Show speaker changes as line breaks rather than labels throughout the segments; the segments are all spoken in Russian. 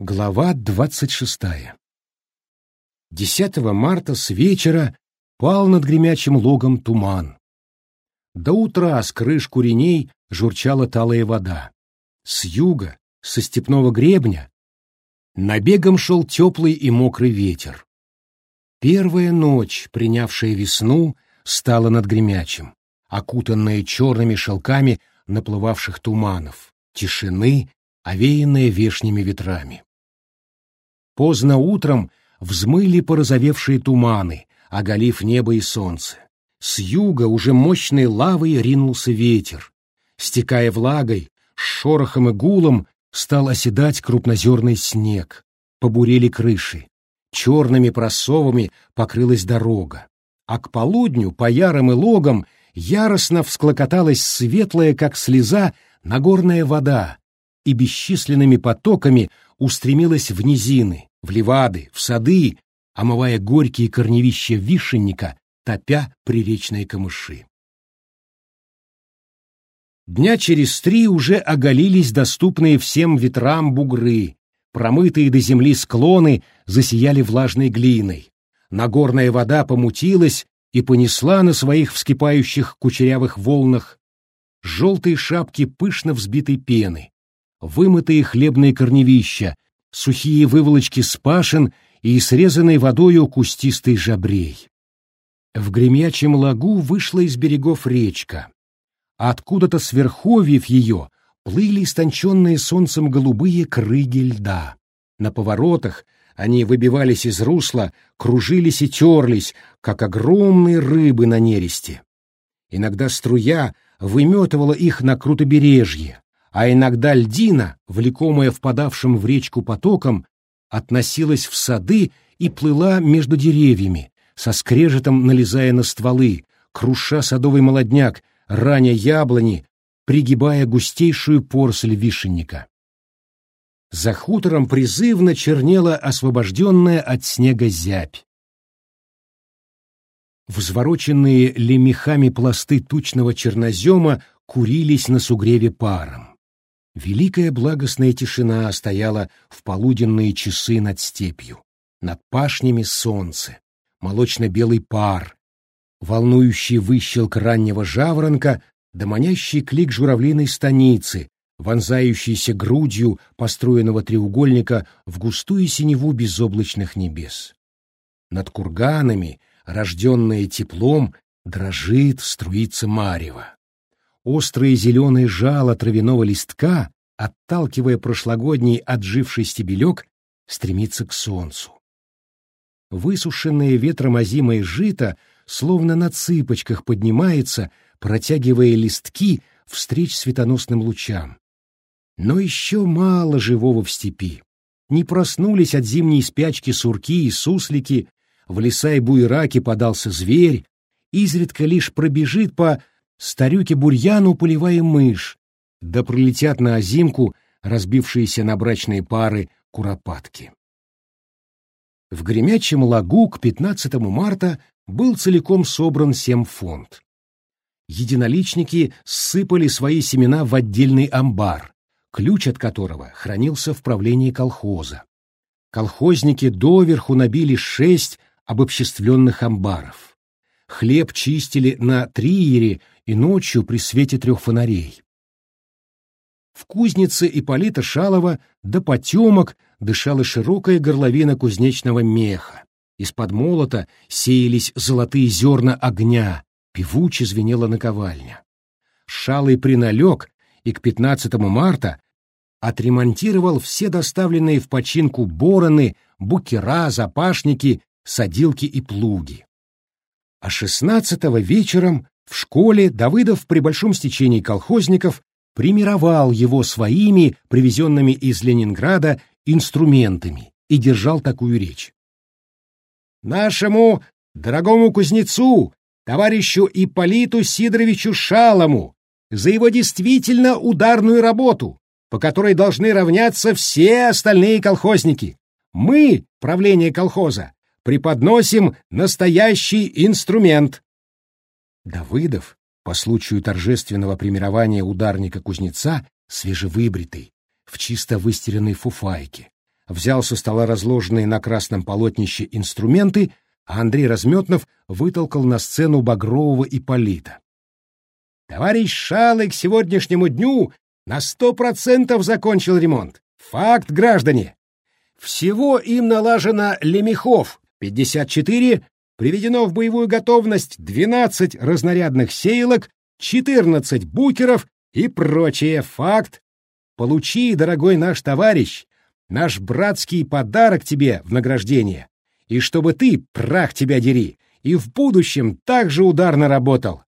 Глава двадцать шестая 10 марта с вечера пал над гремячим логом туман. До утра с крыш куреней журчала талая вода. С юга, со степного гребня, набегом шел теплый и мокрый ветер. Первая ночь, принявшая весну, стала над гремячим, окутанная черными шелками наплывавших туманов, тишины, овеянная вешними ветрами. Поздно утром взмыли порозовевшие туманы, оголив небо и солнце. С юга уже мощной лавой ринулся ветер. Стекая влагой, с шорохом и гулом стал оседать крупнозерный снег. Побурели крыши. Черными просовами покрылась дорога. А к полудню по ярым и логам яростно всклокоталась светлая, как слеза, нагорная вода и бесчисленными потоками устремилась в низины, в левады, в сады, омывая горькие корневища вишенника, топя приречные камыши. Дня через три уже оголились доступные всем ветрам бугры, промытые до земли склоны засияли влажной глиной, нагорная вода помутилась и понесла на своих вскипающих кучерявых волнах желтые шапки пышно взбитой пены, вымытые хлебные корневища, сухие выволочки спашен и срезанный водою кустистый жабрей. В гремячем лагу вышла из берегов речка. Откуда-то с ее плыли истонченные солнцем голубые крыги льда. На поворотах они выбивались из русла, кружились и терлись, как огромные рыбы на нересте. Иногда струя выметывала их на крутобережье, а иногда льдина, влекомая впадавшим в речку потоком, относилась в сады и плыла между деревьями, со скрежетом налезая на стволы, круша садовый молодняк, раня яблони, пригибая густейшую порсель вишенника. За хутором призывно чернела освобожденная от снега зябь. Взвороченные лемехами пласты тучного чернозема курились на сугреве паром. Великая благостная тишина стояла в полуденные часы над степью. Над пашнями солнце, молочно-белый пар, волнующий выщелк раннего жаворонка да клик журавлиной станицы, вонзающийся грудью построенного треугольника в густую синеву безоблачных небес. Над курганами, рожденное теплом, дрожит, струится марево острые зеленые жало травяного листка, отталкивая прошлогодний отживший стебелек, стремится к солнцу. Высушенное ветром озимое жито словно на цыпочках поднимается, протягивая листки встреч светоносным лучам. Но еще мало живого в степи. Не проснулись от зимней спячки сурки и суслики, в леса и буераки подался зверь, изредка лишь пробежит по старюке бурьяну полевая мышь, да пролетят на озимку разбившиеся на брачные пары куропатки. В гремячем лагу к 15 марта был целиком собран семфонд. Единоличники сыпали свои семена в отдельный амбар, ключ от которого хранился в правлении колхоза. Колхозники доверху набили шесть обобществленных амбаров. Хлеб чистили на триере и ночью при свете трех фонарей. В кузнице Ипполита Шалова до потемок дышала широкая горловина кузнечного меха. Из-под молота сеялись золотые зерна огня, певуче звенела наковальня. Шалый приналег и к 15 марта отремонтировал все доставленные в починку бороны, букера, запашники, садилки и плуги. А 16 вечером в школе Давыдов при большом стечении колхозников примировал его своими, привезенными из Ленинграда, инструментами и держал такую речь. «Нашему дорогому кузнецу, товарищу Ипполиту Сидоровичу Шалому, за его действительно ударную работу, по которой должны равняться все остальные колхозники. Мы, правление колхоза, преподносим настоящий инструмент, Давыдов, по случаю торжественного примирования ударника-кузнеца, свежевыбритый, в чисто выстиранной фуфайке, взял со стола разложенные на красном полотнище инструменты, а Андрей Разметнов вытолкал на сцену Багрового и Полита. «Товарищ Шалый к сегодняшнему дню на сто процентов закончил ремонт. Факт, граждане! Всего им налажено лемехов 54, приведено в боевую готовность 12 разнарядных сеялок, 14 букеров и прочее. Факт. Получи, дорогой наш товарищ, наш братский подарок тебе в награждение. И чтобы ты, прах тебя дери, и в будущем так же ударно работал.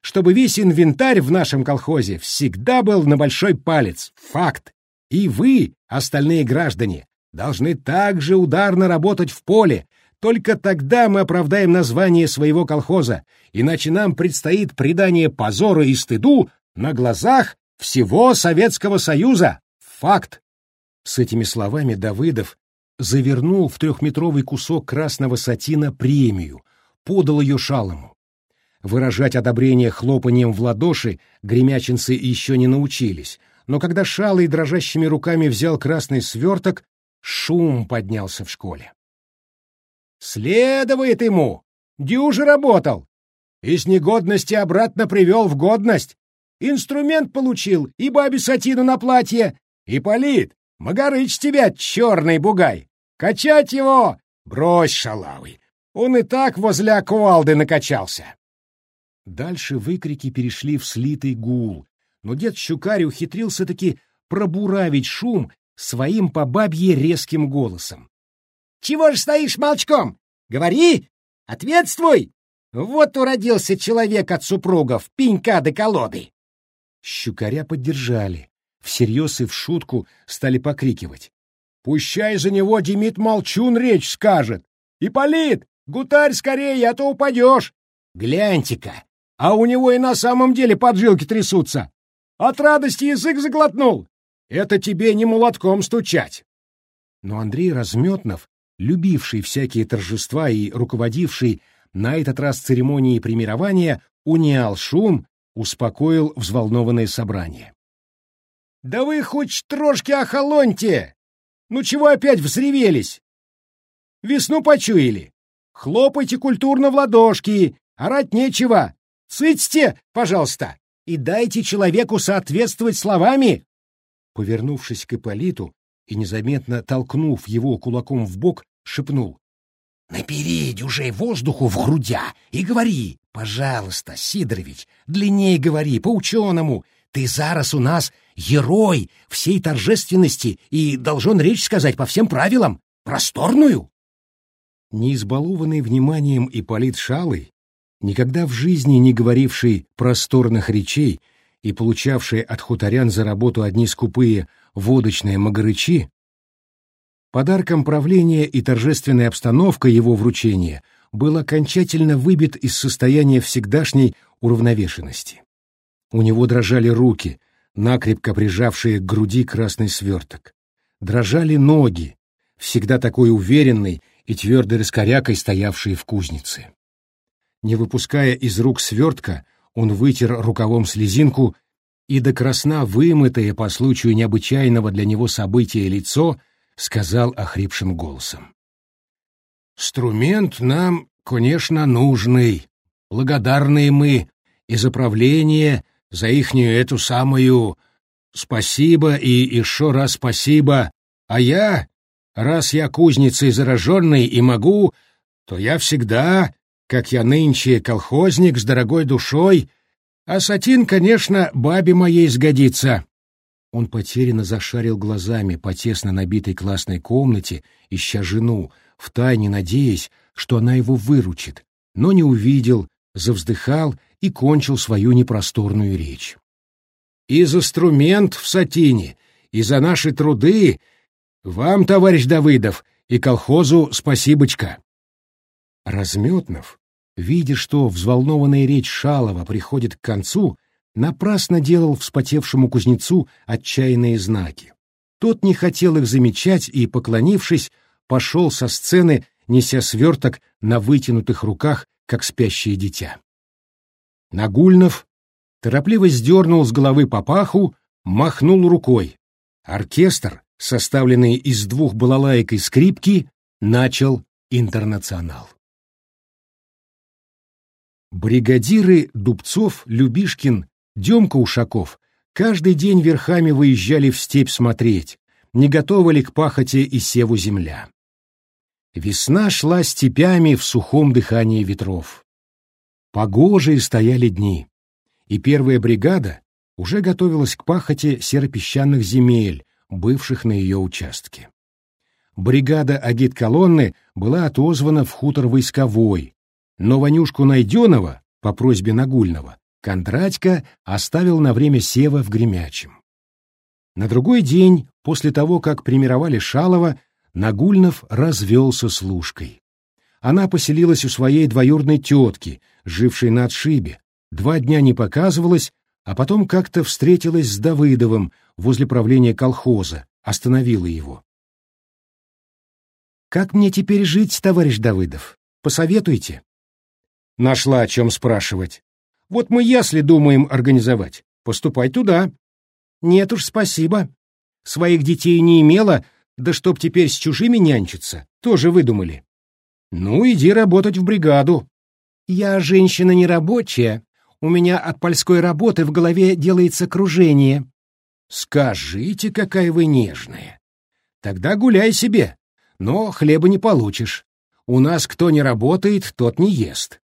Чтобы весь инвентарь в нашем колхозе всегда был на большой палец. Факт. И вы, остальные граждане, должны также ударно работать в поле. Только тогда мы оправдаем название своего колхоза, иначе нам предстоит предание позору и стыду на глазах всего Советского Союза. Факт. С этими словами Давыдов завернул в трехметровый кусок красного сатина премию, подал ее шалому. Выражать одобрение хлопанием в ладоши гремячинцы еще не научились, но когда шалый дрожащими руками взял красный сверток, шум поднялся в школе. «Следует ему! Дюже работал! Из негодности обратно привел в годность! Инструмент получил и бабе сатину на платье! Ипполит, Магарыч тебя, черный бугай! Качать его! Брось, шалавый! Он и так возле аквалды накачался!» Дальше выкрики перешли в слитый гул, но дед Щукарь ухитрился-таки пробуравить шум своим по бабье резким голосом. «Чего ж стоишь молчком? Говори! Ответствуй! Вот уродился человек от супругов, пенька до колоды!» Щукаря поддержали, всерьез и в шутку стали покрикивать. «Пущай за него Демид Молчун речь скажет! Ипполит, гутарь скорее, а то упадешь! Гляньте-ка, а у него и на самом деле поджилки трясутся! От радости язык заглотнул! Это тебе не молотком стучать!» Но Андрей Разметнов, любивший всякие торжества и руководивший на этот раз церемонией примирования, унял шум, успокоил взволнованное собрание. «Да вы хоть трошки охолоньте! Ну чего опять взревелись? Весну почуяли? Хлопайте культурно в ладошки, орать нечего. Цыцьте, пожалуйста, и дайте человеку соответствовать словами!» Повернувшись к Ипполиту и незаметно толкнув его кулаком в бок, шепнул. «Набери дюжей воздуху в грудя и говори, пожалуйста, Сидорович, длиннее говори, по-ученому. Ты зараз у нас герой всей торжественности и должен речь сказать по всем правилам, просторную». Не избалованный вниманием Ипполит Шалый, никогда в жизни не говоривший просторных речей и получавший от хуторян за работу одни скупые водочные магарычи, подарком правления и торжественной обстановкой его вручения был окончательно выбит из состояния всегдашней уравновешенности. У него дрожали руки, накрепко прижавшие к груди красный сверток. Дрожали ноги, всегда такой уверенной и твердой раскорякой стоявшие в кузнице. Не выпуская из рук свертка, он вытер рукавом слезинку, и до красна вымытое по случаю необычайного для него события лицо сказал охрипшим голосом. «Струмент нам, конечно, нужный. Благодарные мы и за правление, за ихнюю эту самую спасибо и еще раз спасибо. А я, раз я кузницей зараженный и могу, то я всегда как я нынче колхозник с дорогой душой, а сатин, конечно, бабе моей сгодится. Он потерянно зашарил глазами по тесно набитой классной комнате, ища жену, втайне надеясь, что она его выручит, но не увидел, завздыхал и кончил свою непросторную речь. «И за инструмент в сатине, и за наши труды вам, товарищ Давыдов, и колхозу спасибочка». Разметнов, видя, что взволнованная речь Шалова приходит к концу, напрасно делал вспотевшему кузнецу отчаянные знаки. Тот не хотел их замечать и, поклонившись, пошел со сцены, неся сверток на вытянутых руках, как спящее дитя. Нагульнов торопливо сдернул с головы папаху, махнул рукой. Оркестр, составленный из двух балалаек и скрипки, начал интернационал. Бригадиры Дубцов, Любишкин, Демка Ушаков каждый день верхами выезжали в степь смотреть, не готова ли к пахоте и севу земля. Весна шла степями в сухом дыхании ветров. Погожие стояли дни, и первая бригада уже готовилась к пахоте серопесчаных земель, бывших на ее участке. Бригада агит-колонны была отозвана в хутор войсковой, но Ванюшку Найденова, по просьбе Нагульного, Кондратько оставил на время сева в Гремячем. На другой день, после того, как примировали Шалова, Нагульнов развелся с Лужкой. Она поселилась у своей двоюродной тетки, жившей на отшибе, два дня не показывалась, а потом как-то встретилась с Давыдовым возле правления колхоза, остановила его. «Как мне теперь жить, товарищ Давыдов? Посоветуйте». Нашла о чем спрашивать. Вот мы ясли думаем организовать. Поступай туда. Нет уж, спасибо. Своих детей не имела, да чтоб теперь с чужими нянчиться, тоже выдумали. Ну, иди работать в бригаду. Я женщина нерабочая. У меня от польской работы в голове делается кружение. Скажите, какая вы нежная. Тогда гуляй себе, но хлеба не получишь. У нас кто не работает, тот не ест.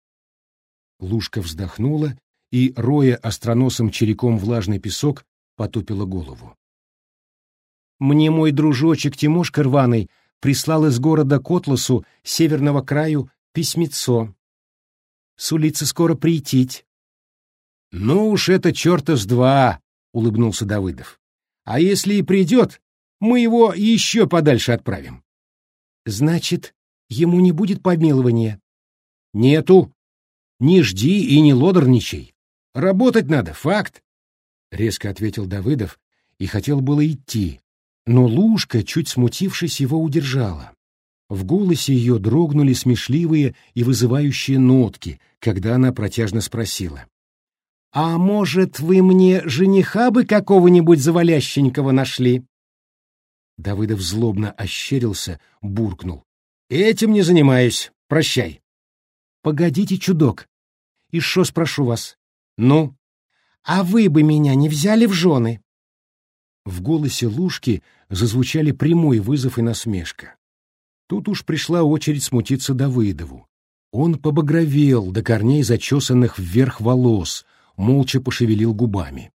Лушка вздохнула и, роя остроносым череком влажный песок, потупила голову. «Мне мой дружочек Тимошка Рваный прислал из города Котласу, северного краю, письмецо. Сулится скоро прийтить». «Ну уж это черта с два!» — улыбнулся Давыдов. «А если и придет, мы его еще подальше отправим». «Значит, ему не будет помилования?» «Нету», не жди и не лодорничай. Работать надо, факт. Резко ответил Давыдов и хотел было идти, но Лушка, чуть смутившись, его удержала. В голосе ее дрогнули смешливые и вызывающие нотки, когда она протяжно спросила. «А может, вы мне жениха бы какого-нибудь завалященького нашли?» Давыдов злобно ощерился, буркнул. «Этим не занимаюсь. Прощай». «Погодите, чудок, и шо спрошу вас? Ну? А вы бы меня не взяли в жены? В голосе Лушки зазвучали прямой вызов и насмешка. Тут уж пришла очередь смутиться Давыдову. Он побагровел до корней зачесанных вверх волос, молча пошевелил губами.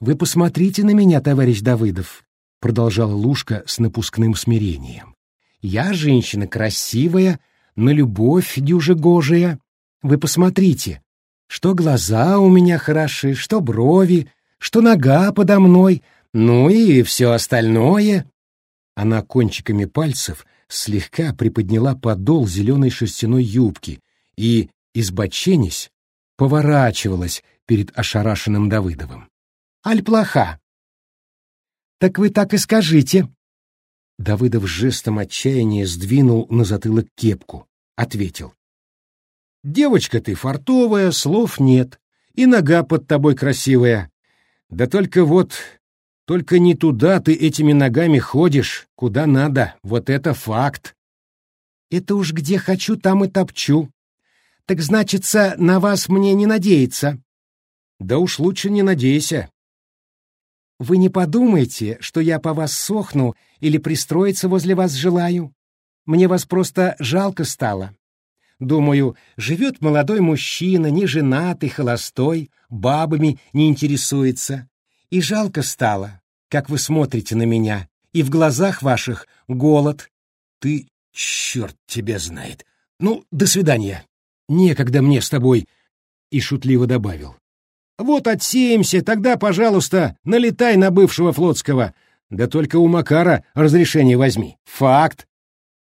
«Вы посмотрите на меня, товарищ Давыдов», — продолжала Лушка с напускным смирением. «Я женщина красивая, на любовь дюжегожая, вы посмотрите, что глаза у меня хороши, что брови, что нога подо мной, ну и все остальное. Она кончиками пальцев слегка приподняла подол зеленой шерстяной юбки и, избоченясь, поворачивалась перед ошарашенным Давыдовым. «Аль плоха?» «Так вы так и скажите». Давыдов жестом отчаяния сдвинул на затылок кепку, ответил. Девочка ты фартовая, слов нет, и нога под тобой красивая. Да только вот, только не туда ты этими ногами ходишь, куда надо, вот это факт. Это уж где хочу, там и топчу. Так значится, на вас мне не надеяться. Да уж лучше не надейся. Вы не подумайте, что я по вас сохну или пристроиться возле вас желаю. Мне вас просто жалко стало. Думаю, живет молодой мужчина, не женатый, холостой, бабами не интересуется. И жалко стало, как вы смотрите на меня, и в глазах ваших голод. Ты, черт тебя знает. Ну, до свидания. Некогда мне с тобой. И шутливо добавил. Вот отсеемся, тогда, пожалуйста, налетай на бывшего флотского. Да только у Макара разрешение возьми. Факт.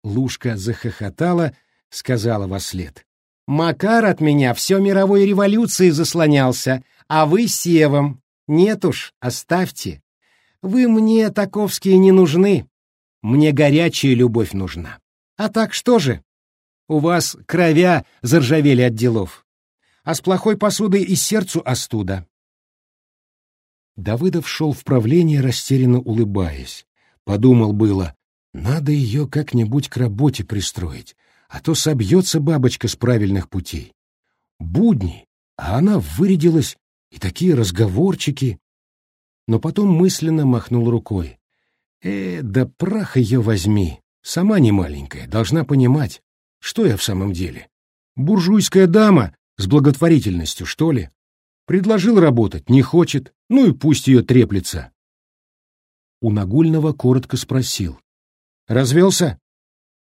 Лушка захохотала, сказала во след. «Макар от меня все мировой революции заслонялся, а вы севом. Нет уж, оставьте. Вы мне, таковские, не нужны. Мне горячая любовь нужна. А так что же? У вас кровя заржавели от делов. А с плохой посудой и сердцу остуда». Давыдов шел в правление, растерянно улыбаясь. Подумал было, надо ее как-нибудь к работе пристроить, а то собьется бабочка с правильных путей. Будни, а она вырядилась, и такие разговорчики. Но потом мысленно махнул рукой. Э, да прах ее возьми, сама не маленькая, должна понимать, что я в самом деле. Буржуйская дама с благотворительностью, что ли? Предложил работать, не хочет, ну и пусть ее треплется. У Нагульного коротко спросил. «Развелся?»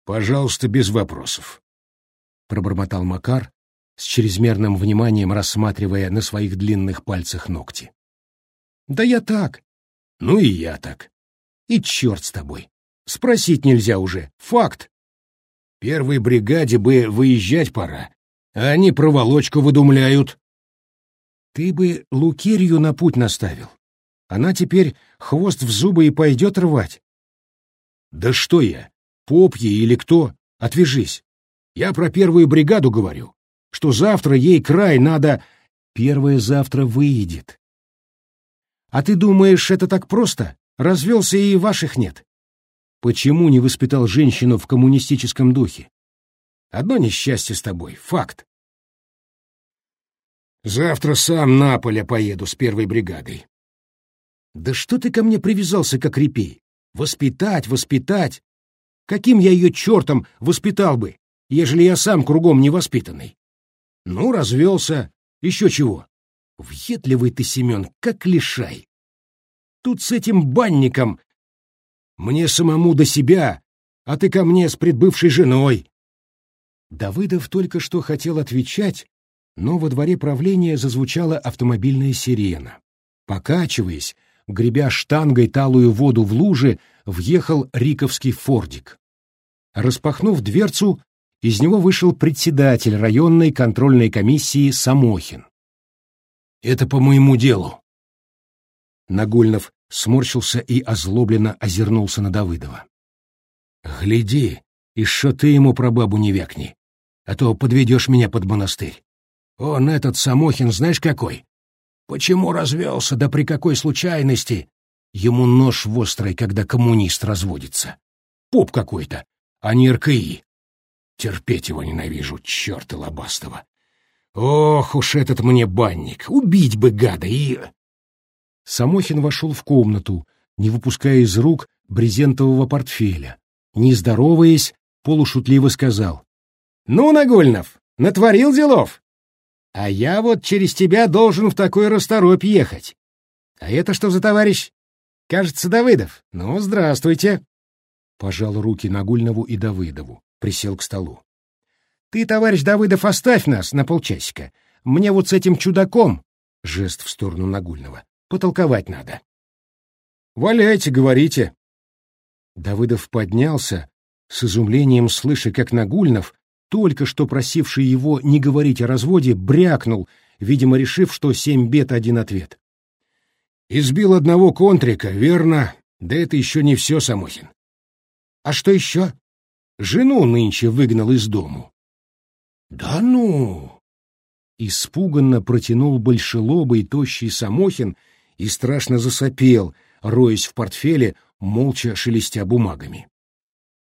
«Пожалуйста, без вопросов», — пробормотал Макар, с чрезмерным вниманием рассматривая на своих длинных пальцах ногти. «Да я так». «Ну и я так». «И черт с тобой. Спросить нельзя уже. Факт». «Первой бригаде бы выезжать пора, а они проволочку выдумляют». «Ты бы Лукерью на путь наставил. Она теперь хвост в зубы и пойдет рвать». «Да что я, поп ей или кто? Отвяжись. Я про первую бригаду говорю что завтра ей край надо... Первое завтра выйдет. А ты думаешь, это так просто? Развелся и ваших нет. Почему не воспитал женщину в коммунистическом духе? Одно несчастье с тобой, факт. Завтра сам на поле поеду с первой бригадой. Да что ты ко мне привязался, как репей? Воспитать, воспитать. Каким я ее чертом воспитал бы, ежели я сам кругом невоспитанный? Ну, развелся. Еще чего. Въедливый ты, Семен, как лишай. Тут с этим банником. Мне самому до себя, а ты ко мне с предбывшей женой. Давыдов только что хотел отвечать, но во дворе правления зазвучала автомобильная сирена. Покачиваясь, гребя штангой талую воду в луже, въехал риковский фордик. Распахнув дверцу, из него вышел председатель районной контрольной комиссии Самохин. «Это по моему делу». Нагульнов сморщился и озлобленно озернулся на Давыдова. «Гляди, и что ты ему про бабу не вякни, а то подведешь меня под монастырь. Он, этот Самохин, знаешь какой? Почему развелся, да при какой случайности? Ему нож в острой, когда коммунист разводится. Поп какой-то, а не РКИ. Терпеть его ненавижу, черта лобастого. Ох уж этот мне банник, убить бы гада и... Самохин вошел в комнату, не выпуская из рук брезентового портфеля. Не здороваясь, полушутливо сказал. «Ну, Нагольнов, натворил делов? А я вот через тебя должен в такой расторопь ехать. А это что за товарищ? Кажется, Давыдов. Ну, здравствуйте». Пожал руки Нагульнову и Давыдову присел к столу. «Ты, товарищ Давыдов, оставь нас на полчасика. Мне вот с этим чудаком...» — жест в сторону Нагульного. «Потолковать надо». «Валяйте, говорите». Давыдов поднялся, с изумлением слыша, как Нагульнов, только что просивший его не говорить о разводе, брякнул, видимо, решив, что семь бед — один ответ. «Избил одного контрика, верно? Да это еще не все, Самохин». «А что еще?» Жену нынче выгнал из дому. Да ну! Испуганно протянул большелобый тощий Самохин и страшно засопел, роясь в портфеле, молча шелестя бумагами.